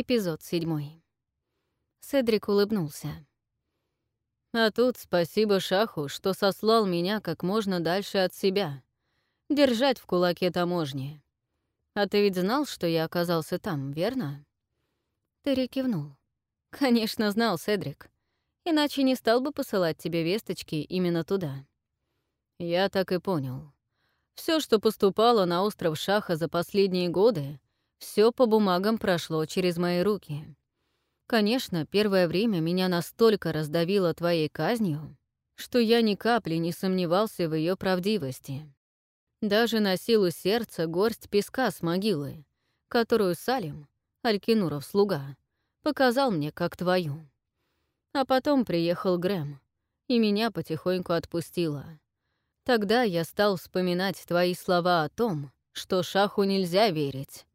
Эпизод седьмой. Седрик улыбнулся. А тут спасибо Шаху, что сослал меня как можно дальше от себя. Держать в кулаке таможни. А ты ведь знал, что я оказался там, верно? Терри кивнул. Конечно, знал, Седрик. Иначе не стал бы посылать тебе весточки именно туда. Я так и понял. Все, что поступало на остров Шаха за последние годы, все по бумагам прошло через мои руки. Конечно, первое время меня настолько раздавило твоей казнью, что я ни капли не сомневался в ее правдивости. Даже на силу сердца горсть песка с могилы, которую Салим, Алькинуров слуга, показал мне как твою. А потом приехал Грэм, и меня потихоньку отпустило. Тогда я стал вспоминать твои слова о том, что Шаху нельзя верить,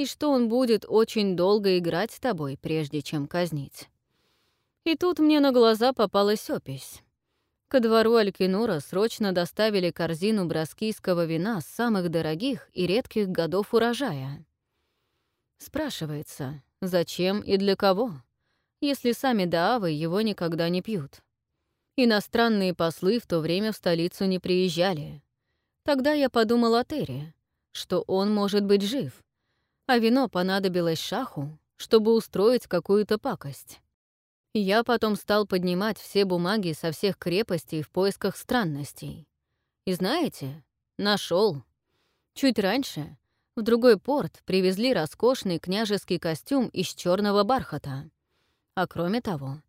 и что он будет очень долго играть с тобой, прежде чем казнить. И тут мне на глаза попалась опись. Ко двору Алькинура срочно доставили корзину браскийского вина с самых дорогих и редких годов урожая. Спрашивается, зачем и для кого, если сами даавы его никогда не пьют. Иностранные послы в то время в столицу не приезжали. Тогда я подумал о Терри, что он может быть жив, а вино понадобилось шаху, чтобы устроить какую-то пакость. Я потом стал поднимать все бумаги со всех крепостей в поисках странностей. И знаете, нашел. Чуть раньше в другой порт привезли роскошный княжеский костюм из черного бархата. А кроме того,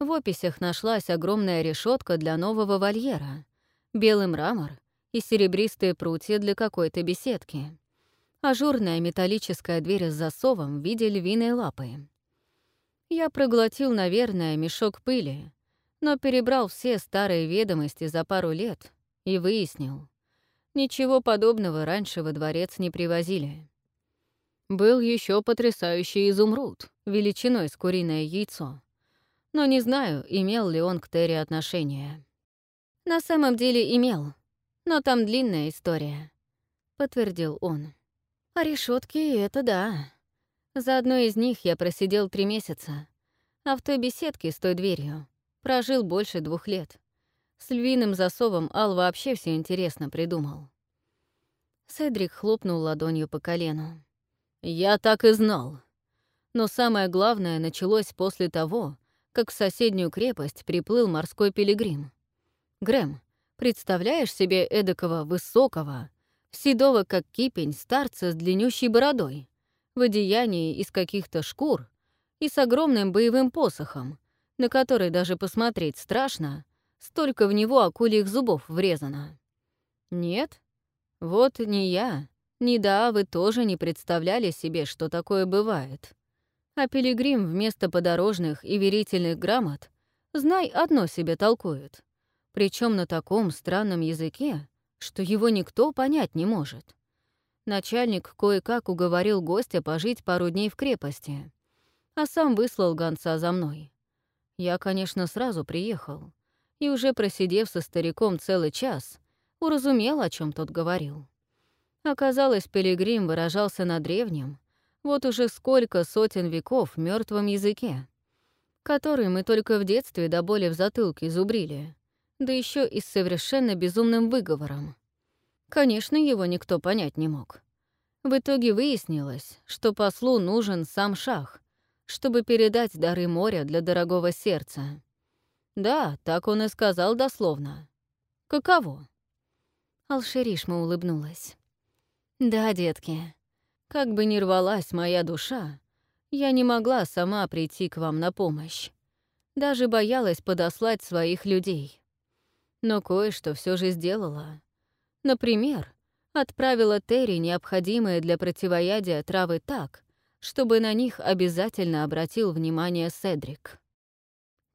в описях нашлась огромная решетка для нового вольера, белый мрамор и серебристые прутья для какой-то беседки ажурная металлическая дверь с засовом в виде львиной лапы. Я проглотил, наверное, мешок пыли, но перебрал все старые ведомости за пару лет и выяснил. Ничего подобного раньше во дворец не привозили. Был еще потрясающий изумруд, величиной с куриное яйцо. Но не знаю, имел ли он к Терри отношение. «На самом деле имел, но там длинная история», — подтвердил он. А решетки — это да. За одной из них я просидел три месяца, а в той беседке с той дверью прожил больше двух лет. С львиным засовом Ал вообще все интересно придумал. Седрик хлопнул ладонью по колену. «Я так и знал. Но самое главное началось после того, как в соседнюю крепость приплыл морской пилигрим. Грэм, представляешь себе эдакого высокого, седого как кипень старца с длиннющей бородой, в одеянии из каких-то шкур и с огромным боевым посохом, на который даже посмотреть страшно, столько в него акульих зубов врезано. Нет? Вот ни я, ни да, вы тоже не представляли себе, что такое бывает. А пилигрим вместо подорожных и верительных грамот, знай, одно себе толкует. Причем на таком странном языке, что его никто понять не может. Начальник кое-как уговорил гостя пожить пару дней в крепости, а сам выслал гонца за мной. Я, конечно, сразу приехал, и уже просидев со стариком целый час, уразумел, о чем тот говорил. Оказалось, Пилигрим выражался на древнем, вот уже сколько сотен веков мертвом языке, который мы только в детстве до боли в затылке зубрили да еще и с совершенно безумным выговором. Конечно, его никто понять не мог. В итоге выяснилось, что послу нужен сам шах, чтобы передать дары моря для дорогого сердца. Да, так он и сказал дословно. Каково? Алшеришма улыбнулась. Да, детки, как бы ни рвалась моя душа, я не могла сама прийти к вам на помощь. Даже боялась подослать своих людей но кое-что все же сделала. Например, отправила Терри необходимые для противоядия травы так, чтобы на них обязательно обратил внимание Седрик.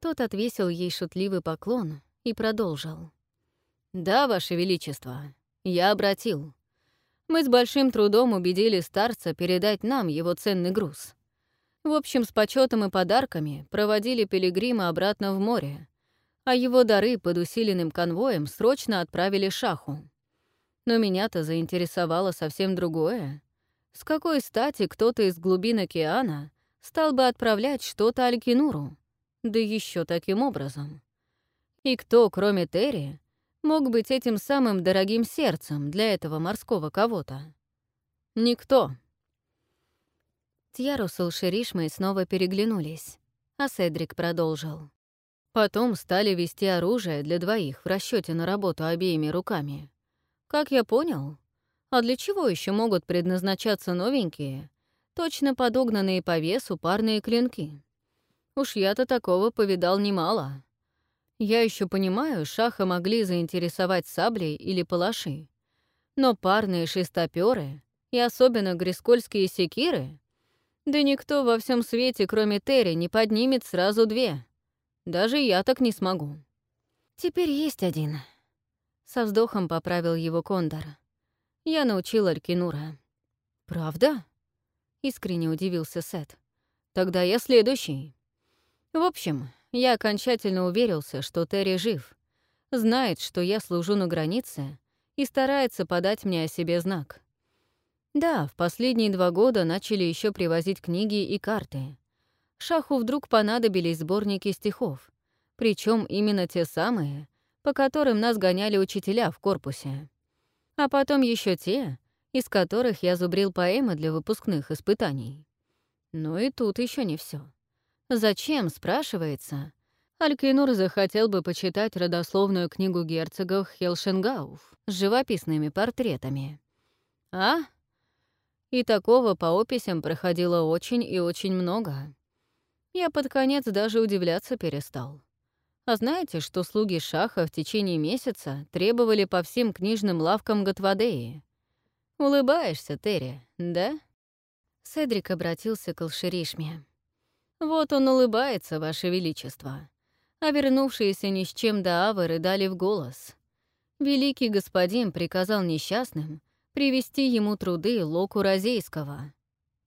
Тот отвесил ей шутливый поклон и продолжил. «Да, Ваше Величество, я обратил. Мы с большим трудом убедили старца передать нам его ценный груз. В общем, с почетом и подарками проводили пилигрима обратно в море, а его дары под усиленным конвоем срочно отправили Шаху. Но меня-то заинтересовало совсем другое. С какой стати кто-то из глубин океана стал бы отправлять что-то Алькинуру, да еще таким образом. И кто, кроме Терри, мог быть этим самым дорогим сердцем для этого морского кого-то? Никто. Тьярус и Шеришмой снова переглянулись, а Седрик продолжил. Потом стали вести оружие для двоих в расчете на работу обеими руками. Как я понял, а для чего еще могут предназначаться новенькие, точно подогнанные по весу парные клинки? Уж я-то такого повидал немало. Я еще понимаю, шаха могли заинтересовать саблей или палаши. Но парные шестоперы и особенно грискольские секиры, да никто во всем свете, кроме Терри, не поднимет сразу две. Даже я так не смогу. Теперь есть один. Со вздохом поправил его Кондор. Я научил Алькинура. «Правда?» — искренне удивился Сет. «Тогда я следующий». В общем, я окончательно уверился, что Терри жив, знает, что я служу на границе и старается подать мне о себе знак. Да, в последние два года начали еще привозить книги и карты. Шаху вдруг понадобились сборники стихов, причем именно те самые, по которым нас гоняли учителя в корпусе а потом еще те, из которых я зубрил поэмы для выпускных испытаний. Ну и тут еще не все. Зачем, спрашивается, Алькинур захотел бы почитать родословную книгу герцогов Хелшенгауф с живописными портретами. А? И такого по описям проходило очень и очень много. Я под конец даже удивляться перестал. А знаете, что слуги Шаха в течение месяца требовали по всем книжным лавкам Готвадеи? Улыбаешься, Терри, да? Седрик обратился к Алширишме. «Вот он улыбается, Ваше Величество». А вернувшиеся ни с чем до Авы дали в голос. Великий господин приказал несчастным привести ему труды Локу Розейского,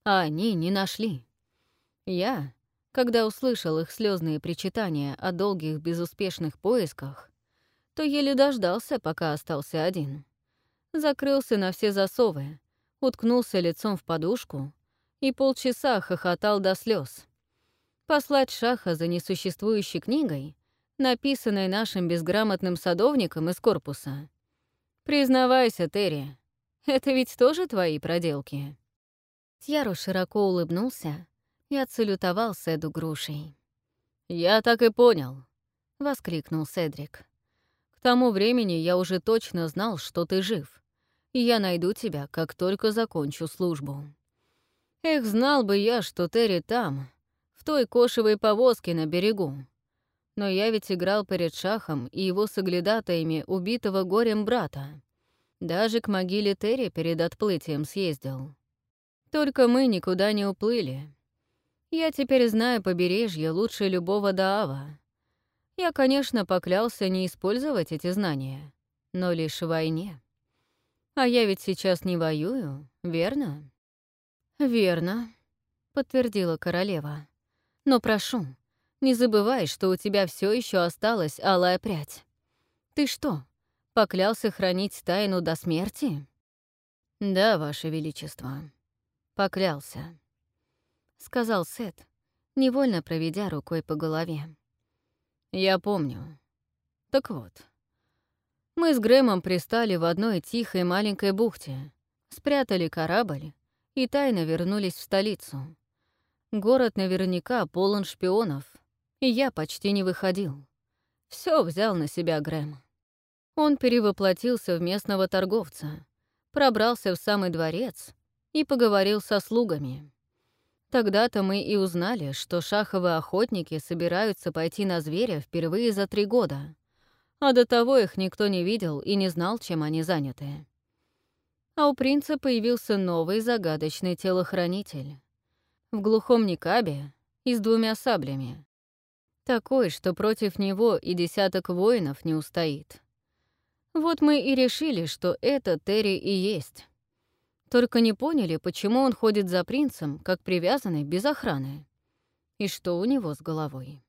а они не нашли. Я, когда услышал их слезные причитания о долгих безуспешных поисках, то еле дождался, пока остался один. Закрылся на все засовы, уткнулся лицом в подушку и полчаса хохотал до слез. Послать Шаха за несуществующей книгой, написанной нашим безграмотным садовником из корпуса. Признавайся, Терри, это ведь тоже твои проделки. Тьяру широко улыбнулся, и отсалютовал Седу грушей. «Я так и понял», — воскликнул Седрик. «К тому времени я уже точно знал, что ты жив, я найду тебя, как только закончу службу. Эх, знал бы я, что Терри там, в той кошевой повозке на берегу. Но я ведь играл перед Шахом и его соглядатаями убитого горем брата. Даже к могиле Терри перед отплытием съездил. Только мы никуда не уплыли, я теперь знаю побережье лучше любого Даава. Я, конечно, поклялся не использовать эти знания, но лишь в войне. А я ведь сейчас не воюю, верно? Верно, подтвердила королева. Но прошу, не забывай, что у тебя все еще осталась алая прядь. Ты что, поклялся хранить тайну до смерти? Да, ваше величество, поклялся. — сказал Сет, невольно проведя рукой по голове. «Я помню. Так вот. Мы с Грэмом пристали в одной тихой маленькой бухте, спрятали корабль и тайно вернулись в столицу. Город наверняка полон шпионов, и я почти не выходил. Все взял на себя Грэм. Он перевоплотился в местного торговца, пробрался в самый дворец и поговорил со слугами. Тогда-то мы и узнали, что шаховые охотники собираются пойти на зверя впервые за три года, а до того их никто не видел и не знал, чем они заняты. А у принца появился новый загадочный телохранитель. В глухом никабе и с двумя саблями. Такой, что против него и десяток воинов не устоит. Вот мы и решили, что это Терри и есть. Только не поняли, почему он ходит за принцем, как привязанный, без охраны. И что у него с головой.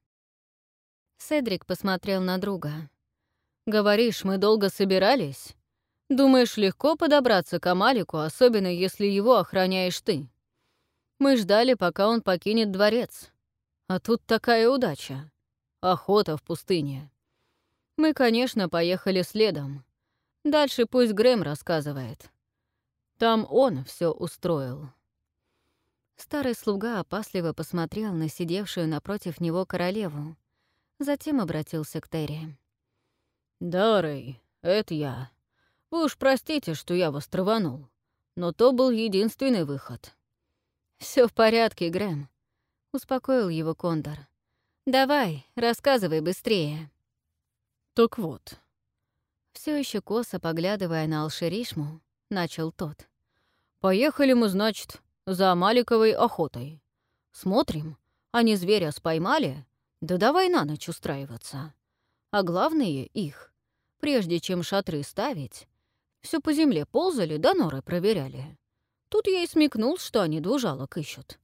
Седрик посмотрел на друга. «Говоришь, мы долго собирались? Думаешь, легко подобраться к Амалику, особенно если его охраняешь ты?» Мы ждали, пока он покинет дворец. А тут такая удача. Охота в пустыне. Мы, конечно, поехали следом. Дальше пусть Грэм рассказывает. Там он все устроил. Старый слуга опасливо посмотрел на сидевшую напротив него королеву, затем обратился к Терри. «Да, Рэй, это я. Вы уж простите, что я вас траванул, но то был единственный выход». Все в порядке, Грэм», — успокоил его Кондор. «Давай, рассказывай быстрее». «Так вот». Все еще косо поглядывая на Алшеришму, начал тот. «Поехали мы, значит, за Маликовой охотой. Смотрим, они зверя споймали, да давай на ночь устраиваться. А главное их, прежде чем шатры ставить, все по земле ползали да норы проверяли. Тут я и смекнул, что они двужалок ищут.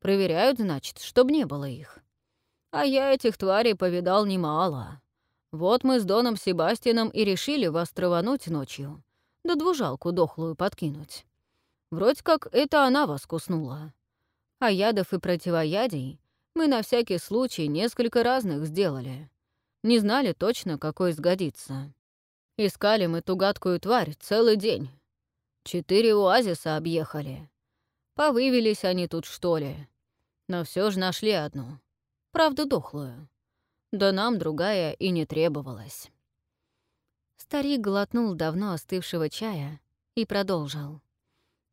Проверяют, значит, чтоб не было их. А я этих тварей повидал немало. Вот мы с Доном Себастином и решили вас травануть ночью, да двужалку дохлую подкинуть. Вроде как это она вас куснула. А ядов и противоядий мы на всякий случай несколько разных сделали. Не знали точно, какой сгодится. Искали мы ту гадкую тварь целый день. Четыре оазиса объехали. Повывелись они тут, что ли. Но все же нашли одну. Правда, дохлую. Да нам другая и не требовалась. Старик глотнул давно остывшего чая и продолжил.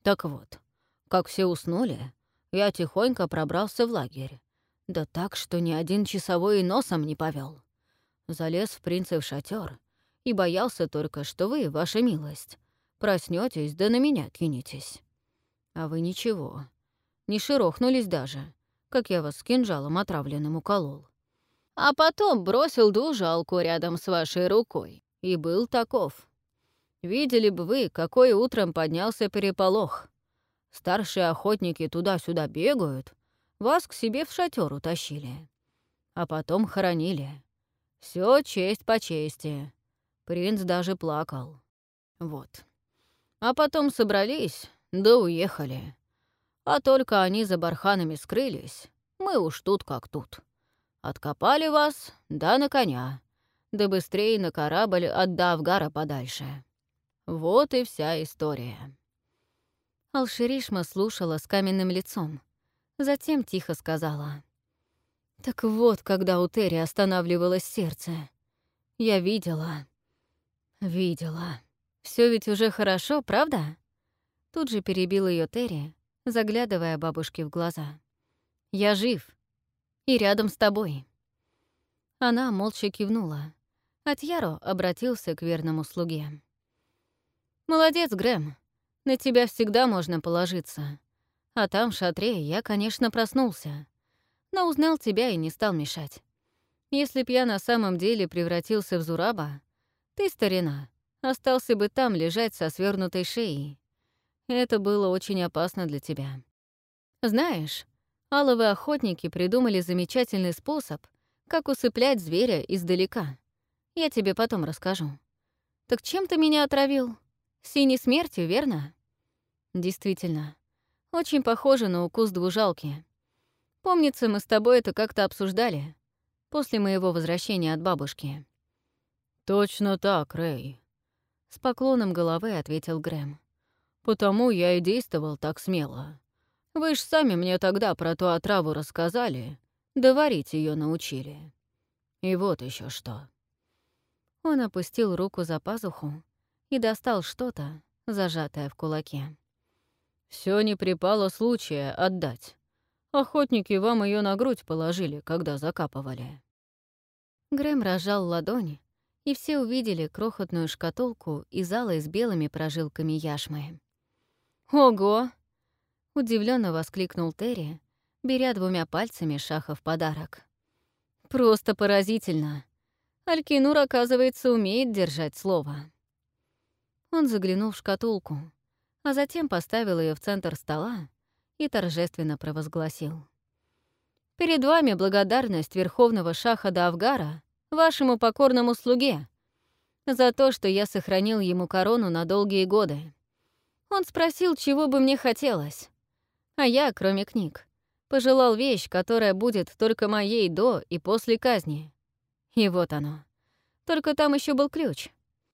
Так вот, как все уснули, я тихонько пробрался в лагерь. Да так, что ни один часовой носом не повел. Залез в принцев шатер и боялся только, что вы, ваша милость, проснетесь да на меня кинетесь. А вы ничего, не шерохнулись даже, как я вас с кинжалом отравленным уколол а потом бросил дужалку рядом с вашей рукой. И был таков. Видели бы вы, какой утром поднялся переполох. Старшие охотники туда-сюда бегают, вас к себе в шатер утащили. А потом хоронили. Все честь по чести. Принц даже плакал. Вот. А потом собрались, да уехали. А только они за барханами скрылись, мы уж тут как тут. Откопали вас, да на коня, да быстрее на корабль от Давгара подальше. Вот и вся история». Алширишма слушала с каменным лицом, затем тихо сказала. «Так вот, когда у Терри останавливалось сердце. Я видела. Видела. Все ведь уже хорошо, правда?» Тут же перебил ее Терри, заглядывая бабушке в глаза. «Я жив и рядом с тобой». Она молча кивнула. Атьяро обратился к верному слуге. «Молодец, Грэм. На тебя всегда можно положиться. А там, в шатре, я, конечно, проснулся. Но узнал тебя и не стал мешать. Если б я на самом деле превратился в Зураба, ты, старина, остался бы там лежать со свернутой шеей. Это было очень опасно для тебя. Знаешь, Аловые охотники придумали замечательный способ, как усыплять зверя издалека. Я тебе потом расскажу. Так чем ты меня отравил? Синей смертью, верно? Действительно. Очень похоже на укус двужалки. Помнится, мы с тобой это как-то обсуждали после моего возвращения от бабушки. «Точно так, Рэй», — с поклоном головы ответил Грэм. «Потому я и действовал так смело. Вы ж сами мне тогда про ту отраву рассказали, да варить ее научили. И вот еще что». Он опустил руку за пазуху и достал что-то, зажатое в кулаке. Все не припало случая отдать. Охотники вам ее на грудь положили, когда закапывали». Грэм разжал ладонь, и все увидели крохотную шкатулку из зала с белыми прожилками яшмы. «Ого!» Удивленно воскликнул Терри, беря двумя пальцами шаха в подарок. «Просто поразительно. Алькинур, оказывается, умеет держать слово». Он заглянул в шкатулку, а затем поставил ее в центр стола и торжественно провозгласил. «Перед вами благодарность Верховного Шаха Давгара, вашему покорному слуге, за то, что я сохранил ему корону на долгие годы. Он спросил, чего бы мне хотелось. А я, кроме книг, пожелал вещь, которая будет только моей до и после казни. И вот оно. Только там еще был ключ.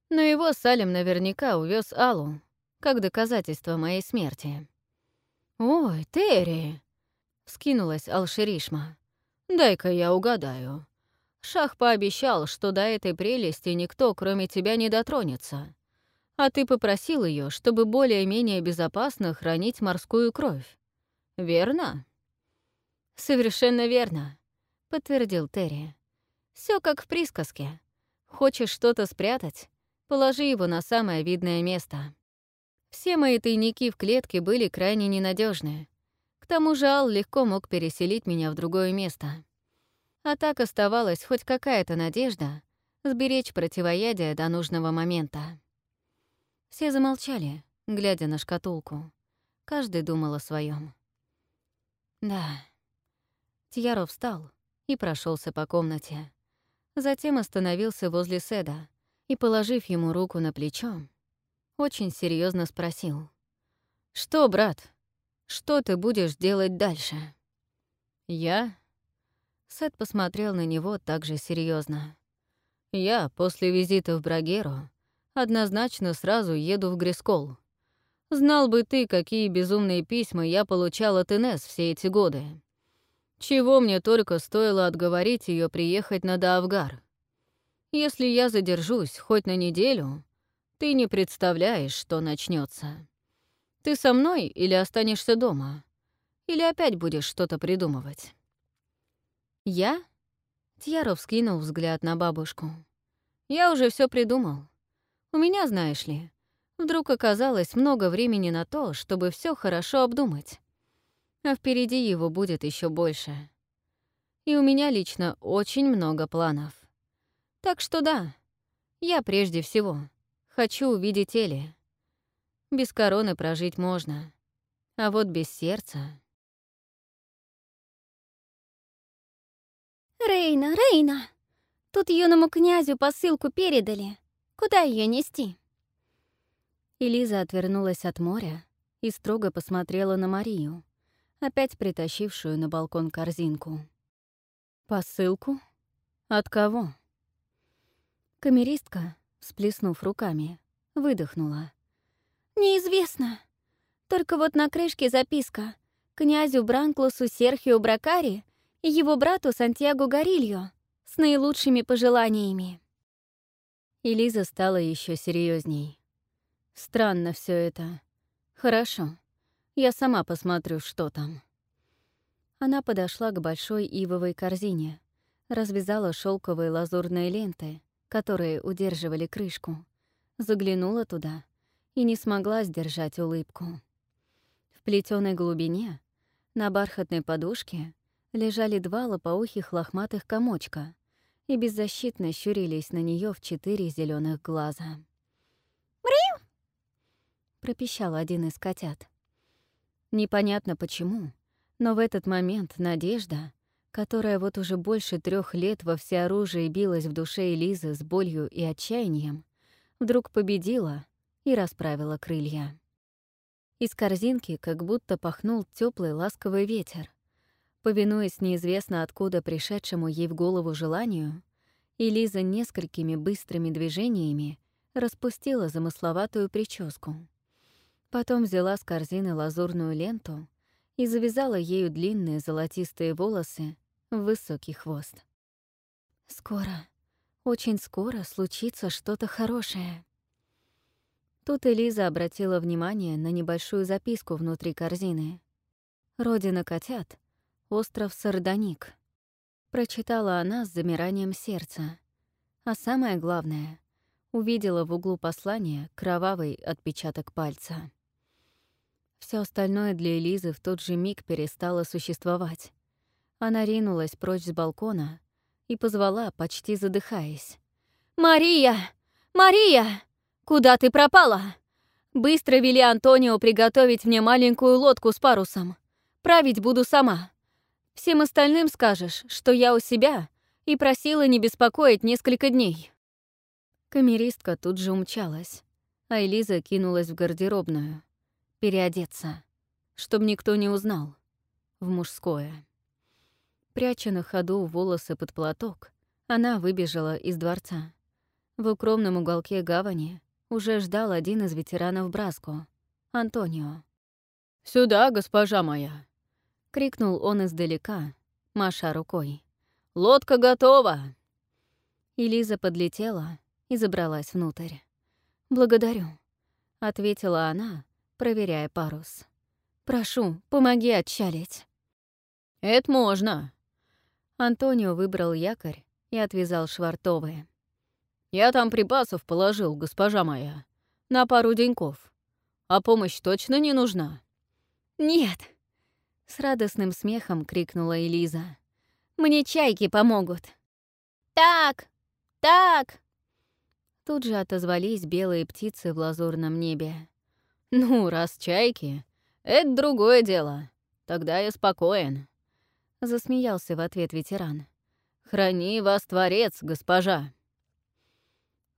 Но его Салим наверняка увез Аллу, как доказательство моей смерти. «Ой, Терри!» — вскинулась Алширишма. «Дай-ка я угадаю. Шах пообещал, что до этой прелести никто, кроме тебя, не дотронется. А ты попросил ее, чтобы более-менее безопасно хранить морскую кровь. Верно?» «Совершенно верно», — подтвердил Терри. Все как в присказке. Хочешь что-то спрятать? Положи его на самое видное место. Все мои тайники в клетке были крайне ненадежны. К тому же Ал легко мог переселить меня в другое место. А так оставалась хоть какая-то надежда сберечь противоядие до нужного момента. Все замолчали, глядя на шкатулку. Каждый думал о своем. Да. Тьяров встал и прошелся по комнате. Затем остановился возле Седа и, положив ему руку на плечо, очень серьезно спросил. «Что, брат, что ты будешь делать дальше?» «Я?» Сет посмотрел на него также серьезно. «Я после визита в Брагеру однозначно сразу еду в Грискол. Знал бы ты, какие безумные письма я получал от Инес все эти годы. Чего мне только стоило отговорить ее приехать на Даавгар. Если я задержусь хоть на неделю, ты не представляешь, что начнется. Ты со мной или останешься дома? Или опять будешь что-то придумывать? Я? Тьяров скинул взгляд на бабушку. Я уже все придумал. У меня, знаешь ли, вдруг оказалось много времени на то, чтобы все хорошо обдумать а впереди его будет еще больше. И у меня лично очень много планов. Так что да, я прежде всего хочу увидеть Эли. Без короны прожить можно, а вот без сердца... «Рейна, Рейна! Тут юному князю посылку передали. Куда ее нести?» Элиза отвернулась от моря и строго посмотрела на Марию, опять притащившую на балкон корзинку. «Посылку? От кого?» Камеристка, сплеснув руками, выдохнула. «Неизвестно. Только вот на крышке записка князю Бранклусу Серхио Бракари и его брату Сантьяго Горильо с наилучшими пожеланиями». Элиза стала еще серьезней. «Странно все это. Хорошо. Я сама посмотрю, что там». Она подошла к большой ивовой корзине, развязала шелковые лазурные ленты, которые удерживали крышку, заглянула туда и не смогла сдержать улыбку. В плетеной глубине, на бархатной подушке, лежали два лопоухих лохматых комочка и беззащитно щурились на нее в четыре зеленых глаза. «Мрю!» — пропищал один из котят. Непонятно почему, но в этот момент надежда, которая вот уже больше трех лет во всеоружии билась в душе Элизы с болью и отчаянием, вдруг победила и расправила крылья. Из корзинки как будто пахнул теплый ласковый ветер. Повинуясь неизвестно откуда пришедшему ей в голову желанию, Элиза несколькими быстрыми движениями распустила замысловатую прическу. Потом взяла с корзины лазурную ленту и завязала ею длинные золотистые волосы в высокий хвост. «Скоро, очень скоро случится что-то хорошее». Тут Элиза обратила внимание на небольшую записку внутри корзины. «Родина котят. Остров Сардоник». Прочитала она с замиранием сердца. А самое главное — увидела в углу послания кровавый отпечаток пальца. Все остальное для Элизы в тот же миг перестало существовать. Она ринулась прочь с балкона и позвала, почти задыхаясь. «Мария! Мария! Куда ты пропала? Быстро вели Антонио приготовить мне маленькую лодку с парусом. Править буду сама. Всем остальным скажешь, что я у себя и просила не беспокоить несколько дней». Камеристка тут же умчалась, а Элиза кинулась в гардеробную переодеться. чтобы никто не узнал. В мужское. Пряча на ходу волосы под платок, она выбежала из дворца. В укромном уголке гавани уже ждал один из ветеранов Браско — Антонио. «Сюда, госпожа моя!» — крикнул он издалека, маша рукой. «Лодка готова!» И Лиза подлетела и забралась внутрь. «Благодарю», — ответила она, проверяя парус. «Прошу, помоги отчалить». «Это можно». Антонио выбрал якорь и отвязал швартовые. «Я там припасов положил, госпожа моя, на пару деньков. А помощь точно не нужна?» «Нет!» — с радостным смехом крикнула Элиза. «Мне чайки помогут!» «Так! Так!» Тут же отозвались белые птицы в лазурном небе. «Ну, раз чайки, это другое дело. Тогда я спокоен», — засмеялся в ответ ветеран. «Храни вас, Творец, госпожа!»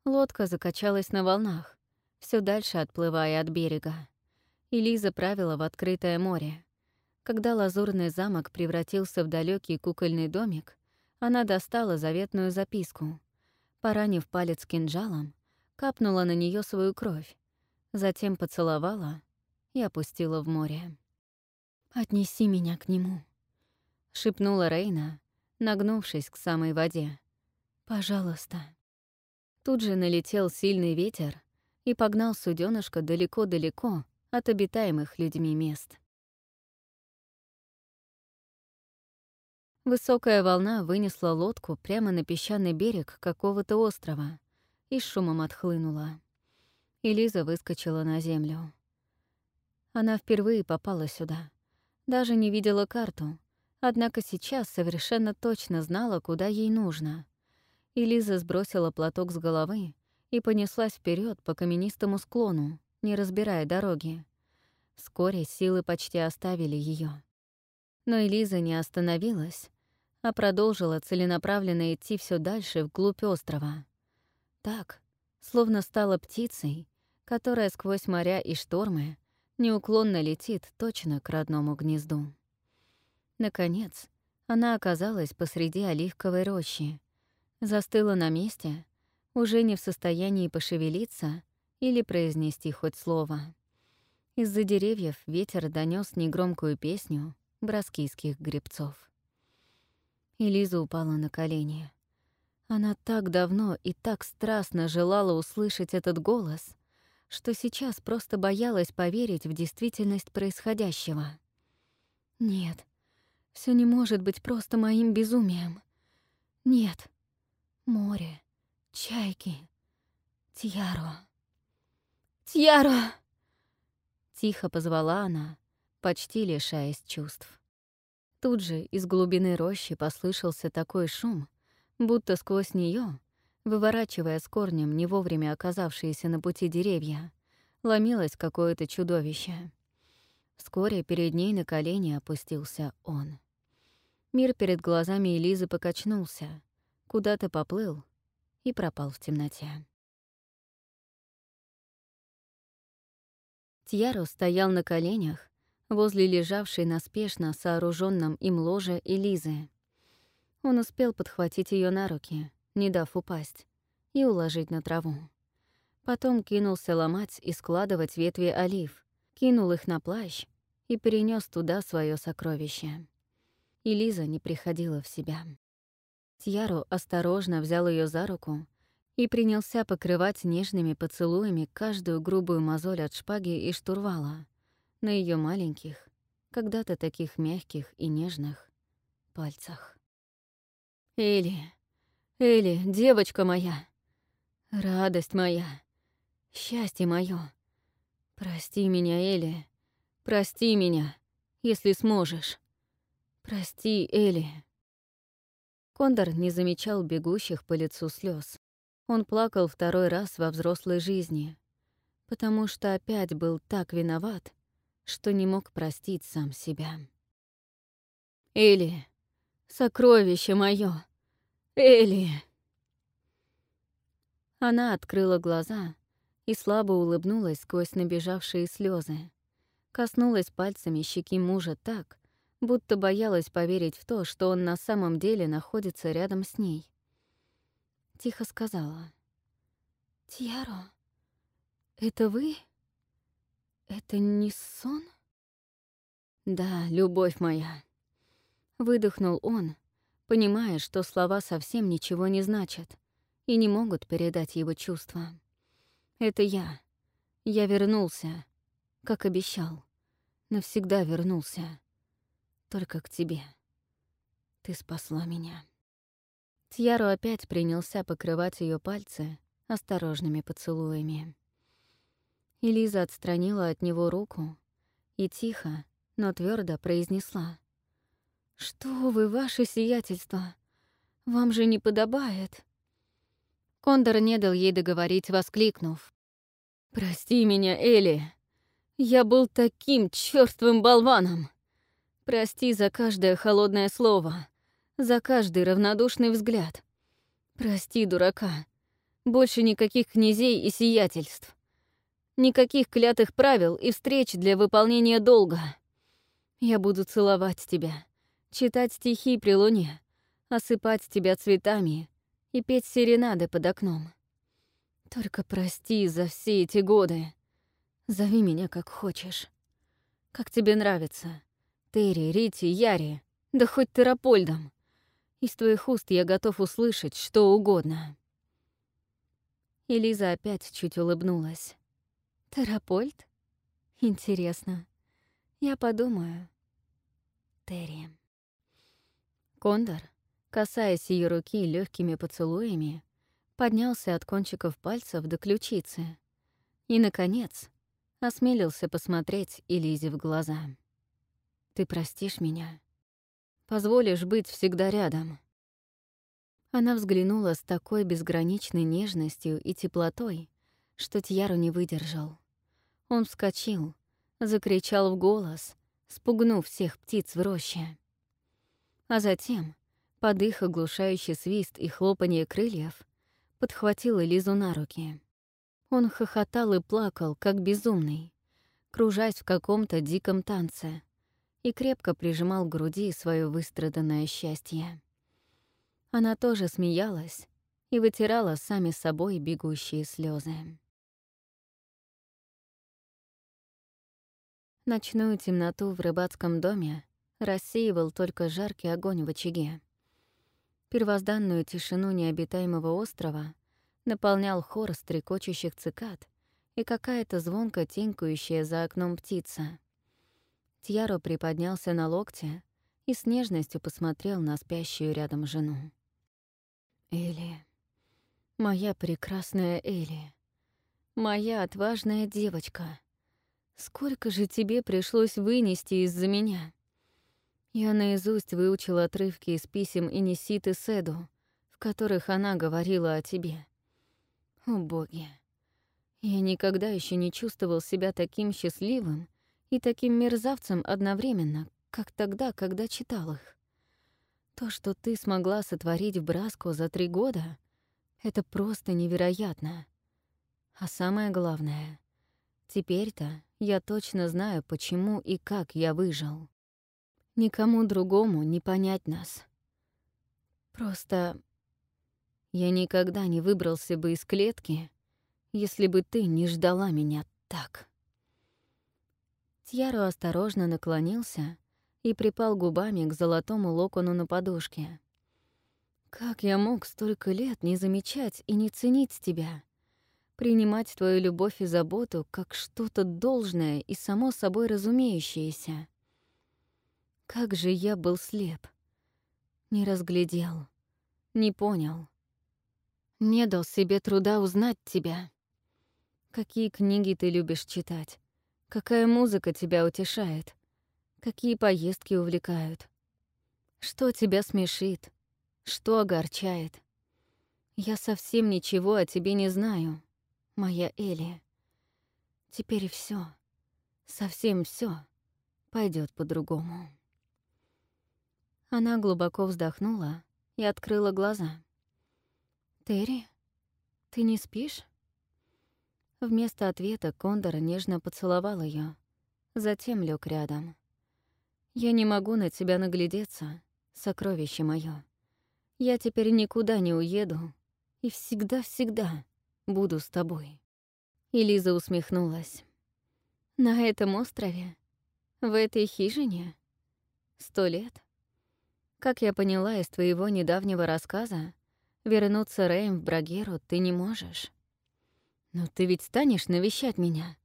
Лодка закачалась на волнах, все дальше отплывая от берега и Лиза правила в открытое море. Когда лазурный замок превратился в далекий кукольный домик, она достала заветную записку. Поранив палец кинжалом, капнула на нее свою кровь, затем поцеловала и опустила в море. «Отнеси меня к нему», — шепнула Рейна, нагнувшись к самой воде. «Пожалуйста». Тут же налетел сильный ветер и погнал суденышко далеко-далеко от обитаемых людьми мест. Высокая волна вынесла лодку прямо на песчаный берег какого-то острова и шумом отхлынула. И Лиза выскочила на землю. Она впервые попала сюда. Даже не видела карту, однако сейчас совершенно точно знала, куда ей нужно. И Лиза сбросила платок с головы и понеслась вперед по каменистому склону, не разбирая дороги. Вскоре силы почти оставили ее. Но Элиза не остановилась, а продолжила целенаправленно идти все дальше вглубь острова. Так, словно стала птицей, которая сквозь моря и штормы неуклонно летит точно к родному гнезду. Наконец, она оказалась посреди оливковой рощи, застыла на месте, уже не в состоянии пошевелиться или произнести хоть слово. Из-за деревьев ветер донес негромкую песню броскийских гребцов. Элиза упала на колени. Она так давно и так страстно желала услышать этот голос, что сейчас просто боялась поверить в действительность происходящего. Нет, все не может быть просто моим безумием. Нет. Море, чайки, Тьяро. «Тьяро!» Тихо позвала она, почти лишаясь чувств. Тут же из глубины рощи послышался такой шум, будто сквозь нее, выворачивая с корнем не вовремя оказавшиеся на пути деревья, ломилось какое-то чудовище. Вскоре перед ней на колени опустился он. Мир перед глазами Элизы покачнулся, куда-то поплыл и пропал в темноте. Тьяро стоял на коленях возле лежавшей на спешно сооруженном им ложе Элизы. Он успел подхватить ее на руки, не дав упасть, и уложить на траву. Потом кинулся ломать и складывать ветви олив, кинул их на плащ и перенес туда свое сокровище. Элиза не приходила в себя. Тьяро осторожно взял ее за руку и принялся покрывать нежными поцелуями каждую грубую мозоль от шпаги и штурвала на ее маленьких, когда-то таких мягких и нежных пальцах. «Эли, Эли, девочка моя, радость моя, счастье мое, прости меня, Эли, прости меня, если сможешь. Прости, Эли». Кондор не замечал бегущих по лицу слез. Он плакал второй раз во взрослой жизни, потому что опять был так виноват, что не мог простить сам себя. «Эли, сокровище мое, Эли!» Она открыла глаза и слабо улыбнулась сквозь набежавшие слезы. Коснулась пальцами щеки мужа так, будто боялась поверить в то, что он на самом деле находится рядом с ней. Тихо сказала. «Тьяро, это вы? Это не сон?» «Да, любовь моя», — выдохнул он, понимая, что слова совсем ничего не значат и не могут передать его чувства. «Это я. Я вернулся, как обещал. Навсегда вернулся. Только к тебе. Ты спасла меня». Тьяру опять принялся покрывать ее пальцы осторожными поцелуями. Элиза отстранила от него руку и тихо, но твердо произнесла. «Что вы, ваше сиятельство? Вам же не подобает!» Кондор не дал ей договорить, воскликнув. «Прости меня, Элли. Я был таким чёрствым болваном. Прости за каждое холодное слово, за каждый равнодушный взгляд. Прости, дурака. Больше никаких князей и сиятельств. Никаких клятых правил и встреч для выполнения долга. Я буду целовать тебя, читать стихи при луне, осыпать тебя цветами и петь серенады под окном. Только прости за все эти годы. Зови меня как хочешь. Как тебе нравится. Терри, Рити, Яри, да хоть Терапольдом. Из твоих уст я готов услышать что угодно. Элиза опять чуть улыбнулась. Терапольд? Интересно. Я подумаю. Терри. Кондор, касаясь ее руки легкими поцелуями, поднялся от кончиков пальцев до ключицы и, наконец, осмелился посмотреть Элизе в глаза. «Ты простишь меня? Позволишь быть всегда рядом?» Она взглянула с такой безграничной нежностью и теплотой, что Тьяру не выдержал. Он вскочил, закричал в голос, спугнув всех птиц в роще. А затем, под их оглушающий свист и хлопанье крыльев, подхватил Элизу на руки. Он хохотал и плакал, как безумный, кружась в каком-то диком танце, и крепко прижимал к груди свое выстраданное счастье. Она тоже смеялась и вытирала сами собой бегущие слезы. Ночную темноту в рыбацком доме рассеивал только жаркий огонь в очаге. Первозданную тишину необитаемого острова наполнял хор стрекочущих цикад и какая-то звонко тенькающая за окном птица. Тьяро приподнялся на локте и с нежностью посмотрел на спящую рядом жену. «Элли, моя прекрасная Элли, моя отважная девочка, сколько же тебе пришлось вынести из-за меня?» Я наизусть выучила отрывки из писем Иниситы Седу, в которых она говорила о тебе. О боги! Я никогда еще не чувствовал себя таким счастливым и таким мерзавцем одновременно, как тогда, когда читал их. То, что ты смогла сотворить в Браско за три года, это просто невероятно. А самое главное, теперь-то я точно знаю, почему и как я выжил. Никому другому не понять нас. Просто я никогда не выбрался бы из клетки, если бы ты не ждала меня так. Тьяро осторожно наклонился и припал губами к золотому локону на подушке. «Как я мог столько лет не замечать и не ценить тебя?» принимать твою любовь и заботу как что-то должное и само собой разумеющееся. Как же я был слеп. Не разглядел, не понял. Не дал себе труда узнать тебя. Какие книги ты любишь читать? Какая музыка тебя утешает? Какие поездки увлекают? Что тебя смешит? Что огорчает? Я совсем ничего о тебе не знаю, моя Эли. Теперь все, совсем все пойдет по-другому. Она глубоко вздохнула и открыла глаза. «Терри, ты не спишь?» Вместо ответа Кондор нежно поцеловал ее, Затем лег рядом. «Я не могу на тебя наглядеться, сокровище мое. Я теперь никуда не уеду и всегда-всегда буду с тобой». И усмехнулась. «На этом острове? В этой хижине? Сто лет?» Как я поняла из твоего недавнего рассказа, вернуться Рэем в Брагеру ты не можешь. Но ты ведь станешь навещать меня.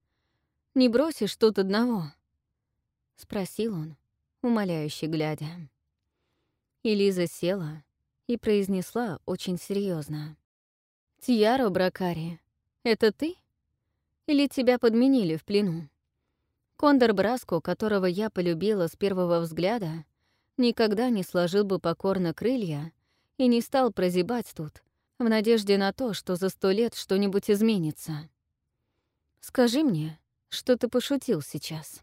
Не бросишь тут одного?» — спросил он, умоляюще глядя. И села и произнесла очень серьезно: «Тьяро Бракари, это ты? Или тебя подменили в плену?» Кондор Браско, которого я полюбила с первого взгляда, никогда не сложил бы покорно крылья и не стал прозябать тут, в надежде на то, что за сто лет что-нибудь изменится. «Скажи мне, что ты пошутил сейчас?»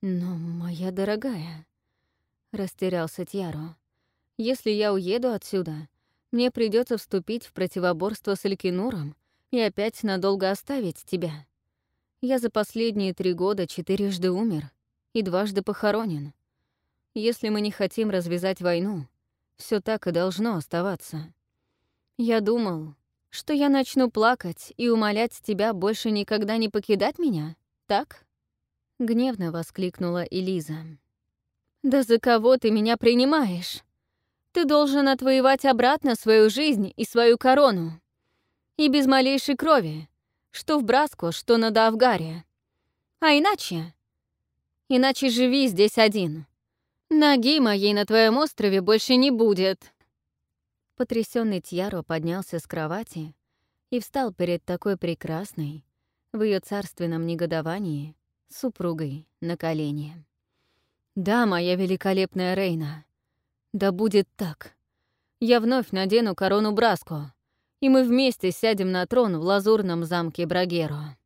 «Но, моя дорогая», — растерялся Тьяро, «если я уеду отсюда, мне придется вступить в противоборство с Элькинуром и опять надолго оставить тебя. Я за последние три года четырежды умер и дважды похоронен. Если мы не хотим развязать войну, все так и должно оставаться. Я думал, что я начну плакать и умолять тебя больше никогда не покидать меня, так? Гневно воскликнула Элиза. «Да за кого ты меня принимаешь? Ты должен отвоевать обратно свою жизнь и свою корону. И без малейшей крови, что в Браско, что на Давгаре. А иначе? Иначе живи здесь один. Ноги моей на твоем острове больше не будет». Потрясенный Тьяро поднялся с кровати и встал перед такой прекрасной, в ее царственном негодовании, супругой на колени. «Да, моя великолепная Рейна, да будет так. Я вновь надену корону Браско, и мы вместе сядем на трон в лазурном замке Брагеро».